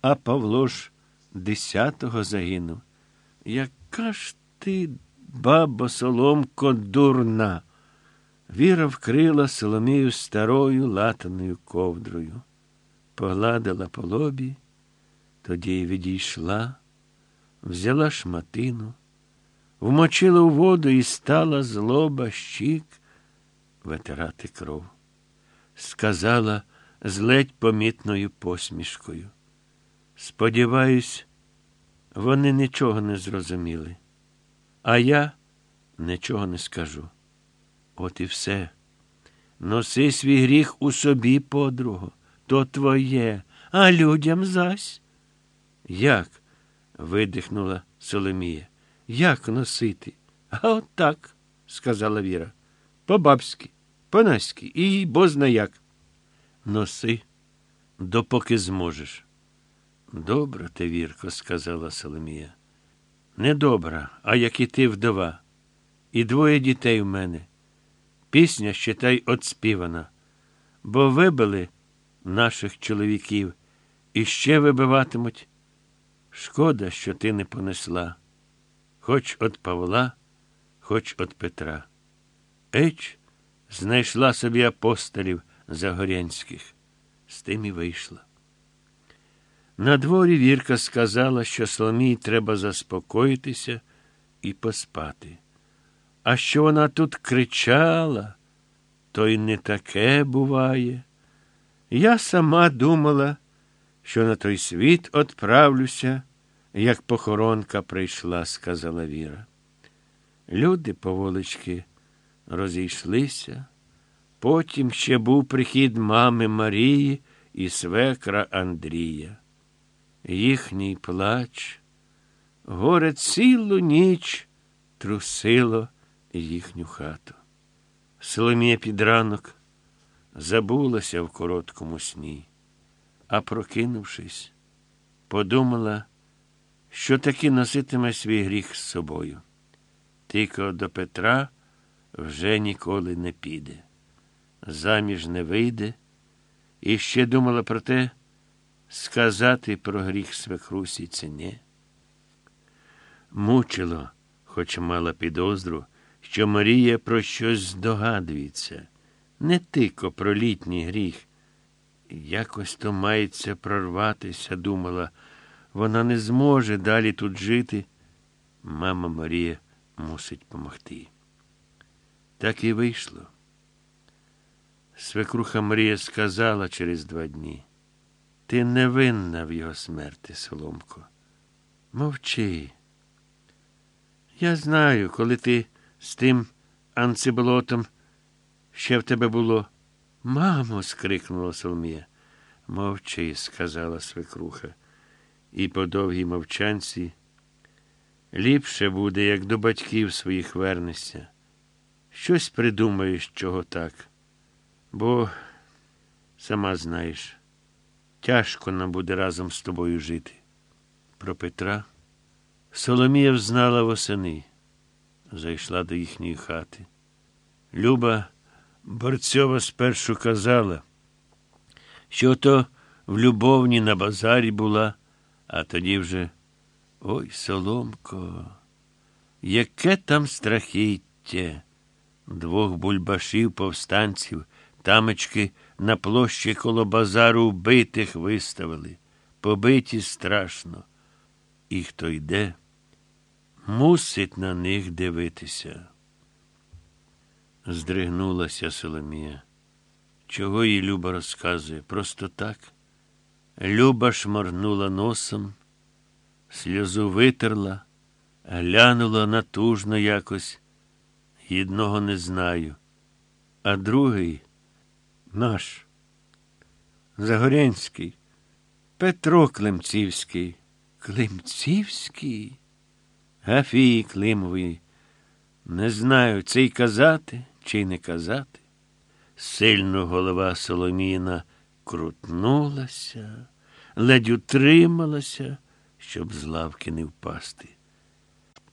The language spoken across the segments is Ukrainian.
а Павло ж десятого загинув. Яка ж ти, бабо Соломко, дурна? Віра вкрила Соломію старою латаною ковдрою, погладила по лобі, тоді й відійшла, взяла шматину, вмочила у воду і стала з лоба щік витирати кров. Сказала з ледь помітною посмішкою. Сподіваюсь, вони нічого не зрозуміли, а я нічого не скажу. От і все. Носи свій гріх у собі, подруго, то твоє, а людям зась. Як? видихнула Соломія. Як носити? А от так, сказала Віра. По-бабськи, по-наськи і бозна як. Носи, допоки зможеш. Добра ти, Вірко, сказала Соломія. Недобра, а як і ти вдова. І двоє дітей в мене. Пісня, считай, отспівана, бо вибили наших чоловіків і ще вибиватимуть. Шкода, що ти не понесла, хоч от Павла, хоч от Петра. Еч знайшла собі апостолів Загорянських, з тим і вийшла. На дворі Вірка сказала, що Соломії треба заспокоїтися і поспати. А що вона тут кричала, то й не таке буває. Я сама думала, що на той світ отправлюся, як похоронка прийшла, сказала Віра. Люди поволички розійшлися. Потім ще був прихід мами Марії і свекра Андрія. Їхній плач, горе цілу ніч трусило їхню хату. Соломія під ранок забулася в короткому сні, а прокинувшись, подумала, що таки носитиме свій гріх з собою. Тільки до Петра вже ніколи не піде, заміж не вийде, і ще думала про те, сказати про гріх свекрусі це ні. Мучило, хоч мала підозру що Марія про щось здогадується, не тико про літній гріх. Якось то мається прорватися, думала, вона не зможе далі тут жити. Мама Марія мусить помогти. Так і вийшло. Свекруха Марія сказала через два дні. Ти не винна в його смерті, Соломко. Мовчи. Я знаю, коли ти з тим анциболотом ще в тебе було. Мамо, скрикнула Соломія. Мовчи, сказала свекруха, і по довгій мовчанці. Ліпше буде, як до батьків своїх вернешся. Щось придумаєш, чого так. Бо, сама знаєш, тяжко нам буде разом з тобою жити. Про Петра Соломія взнала восени зайшла до їхньої хати. Люба Борцьова спершу казала, що то в любовні на базарі була, а тоді вже ой, Соломко, яке там страхіття. Двох бульбашів повстанців, тамочки на площі коло базару вбитих виставили, побиті страшно. І хто йде, мусить на них дивитися. Здригнулася Соломія. Чого їй Люба розказує? Просто так. Люба шморгнула носом, сльозу витерла, глянула натужно якось. Єдного не знаю. А другий наш, Загорянський, Петро Климцівський. Климцівський? Гафії Климової. Не знаю, це й казати, чи й не казати. Сильно голова Соломіна крутнулася, ледь утрималася, щоб з лавки не впасти.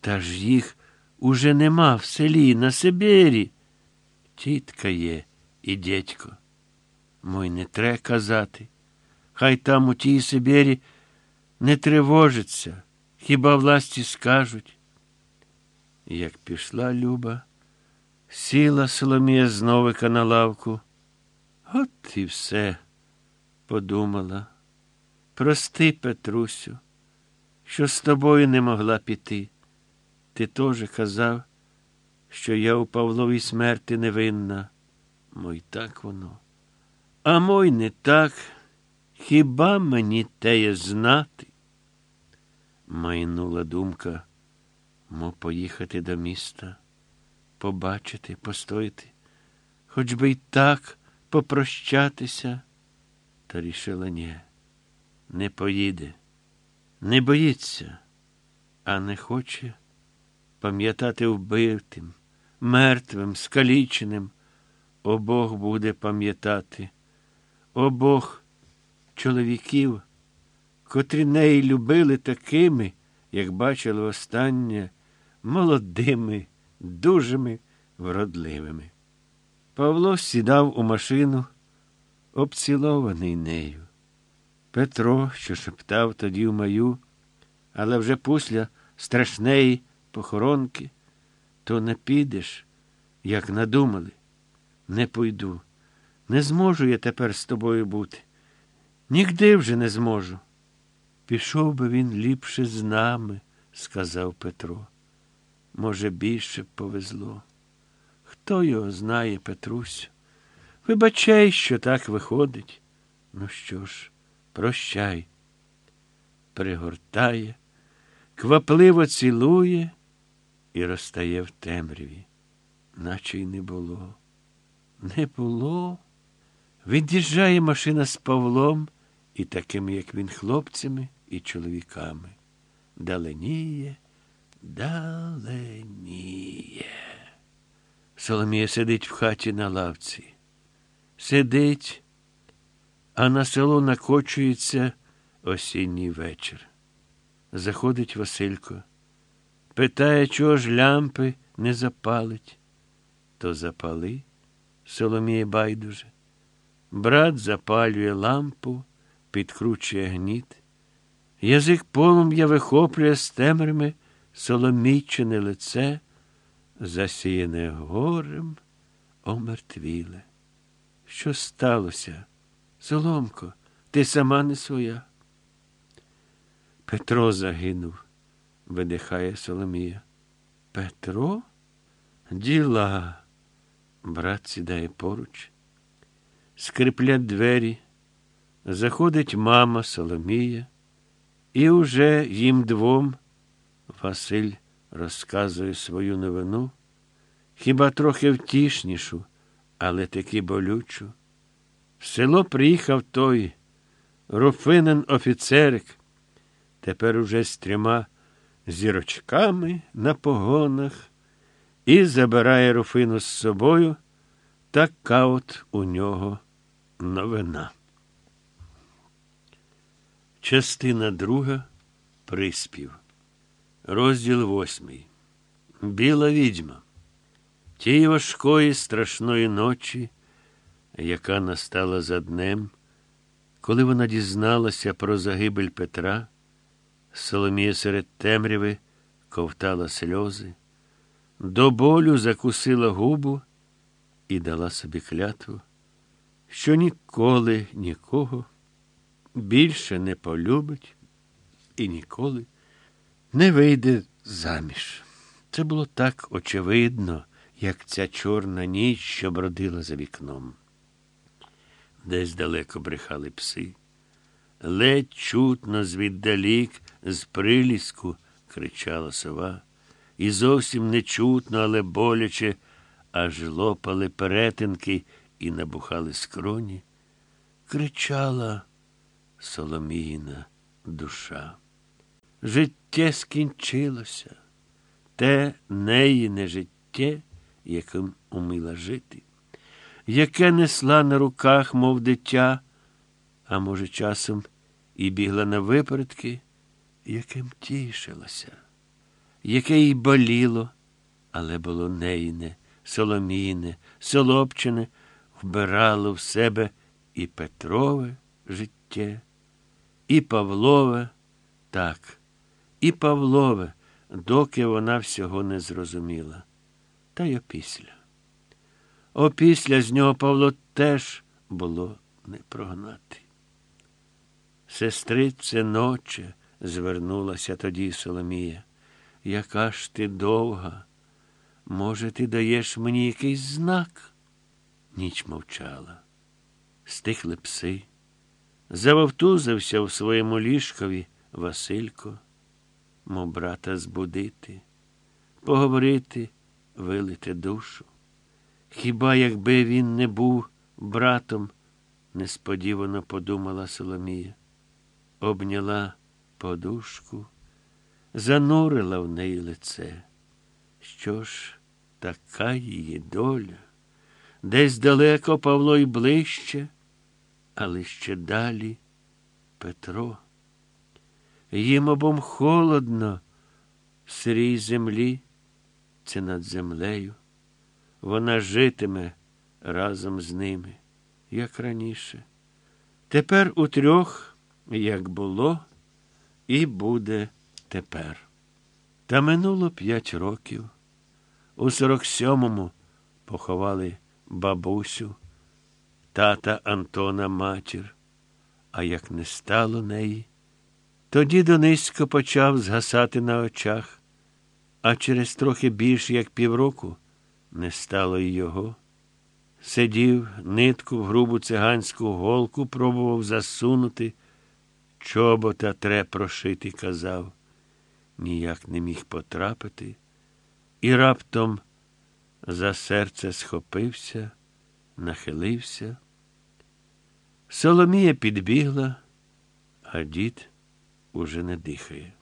Та ж їх уже нема в селі на Сибірі. Тітка є і дядько. Мой не тре казати. Хай там у тій Сибірі не тривожиться, хіба власті скажуть. Як пішла Люба, сіла Соломія зновика на лавку. От і все, подумала. Прости, Петрусю, що з тобою не могла піти. Ти теж казав, що я у Павловій смерті невинна. Мой так воно. А мой не так. Хіба мені теє знати? Майнула думка, мо поїхати до міста, побачити, постояти, хоч би й так попрощатися. Та рішила ні, не поїде, не боїться, а не хоче пам'ятати вбитим, мертвим, скаліченим. Обох буде пам'ятати, обох чоловіків, котрі неї любили такими, як бачили останнє, молодими, дужими, вродливими. Павло сідав у машину, обцілований нею. Петро, що шептав тоді в маю, але вже після страшної похоронки, то не підеш, як надумали. Не пойду. Не зможу я тепер з тобою бути. Нігде вже не зможу. Пішов би він ліпше з нами, сказав Петро. Може, більше б повезло. Хто його знає, Петрусю? Вибачай, що так виходить. Ну що ж, прощай. Пригортає, квапливо цілує і розтає в темряві, наче й не було. Не було. Від'їжджає машина з Павлом і такими, як він, хлопцями і чоловіками. Даленіє, даленіє. Соломія сидить в хаті на лавці. Сидить, а на село накочується осінній вечір. Заходить Василько, питає, чого ж лямпи не запалить, то запали. Соломія байдуже. Брат запалює лампу, підкручує гніт. Язик полум'я вихоплює з темрями соломійчине лице, засіяне горем, омертвіле. Що сталося? Соломко, ти сама не своя. Петро загинув, видихає Соломія. Петро? Діла. Брат сідає поруч, скриплять двері, заходить мама Соломія, і уже їм двом Василь розказує свою новину, хіба трохи втішнішу, але таки болючу. В село приїхав той руфинен офіцерик, тепер уже з трьома зірочками на погонах і забирає Руфину з собою, така от у нього новина. Частина друга приспів. Розділ восьмий. Біла відьма. Тієї важкої страшної ночі, яка настала за днем, коли вона дізналася про загибель Петра, Соломія серед темряви ковтала сльози до болю закусила губу і дала собі клятву, що ніколи нікого більше не полюбить і ніколи не вийде заміж. Це було так очевидно, як ця чорна ніч, що бродила за вікном. Десь далеко брехали пси. Ледь чутно звіддалік, з приліску кричала сова і зовсім не чутно, але боляче, аж лопали перетинки і набухали скроні. Кричала Соломіїна душа. Життя скінчилося, те неї не життя, яким умила жити, яке несла на руках, мов дитя, а може, часом і бігла на випередки, яким тішилася яке їй боліло, але було нейне, соломійне, солопчене, вбирало в себе і Петрове життя, і Павлове, Так, і Павлове, доки вона всього не зрозуміла. Та й опісля. Опісля з нього Павло теж було не прогнати. Сестрице ноче, звернулася тоді Соломія, яка ж ти довга. Може, ти даєш мені якийсь знак? Ніч мовчала. Стихли пси. Завовтузився в своєму ліжкові Василько, мов брата збудити, поговорити, вилити душу. Хіба якби він не був братом, несподівано подумала Соломія, обняла подушку, занурила в неї лице. Що ж, така її доля? Десь далеко Павло й ближче, але ще далі Петро. Їм обом холодно в сирій землі, це над землею. Вона житиме разом з ними, як раніше. Тепер у трьох, як було, і буде тепер. Та минуло п'ять років. У сорок сьомому поховали бабусю, тата Антона матір, а як не стало неї, тоді Донисько почав згасати на очах, а через трохи більше як півроку не стало й його. Сидів, нитку в грубу циганську голку пробував засунути, чобота тре прошити, казав, ніяк не міг потрапити, і раптом за серце схопився, нахилився. Соломія підбігла, а дід уже не дихає.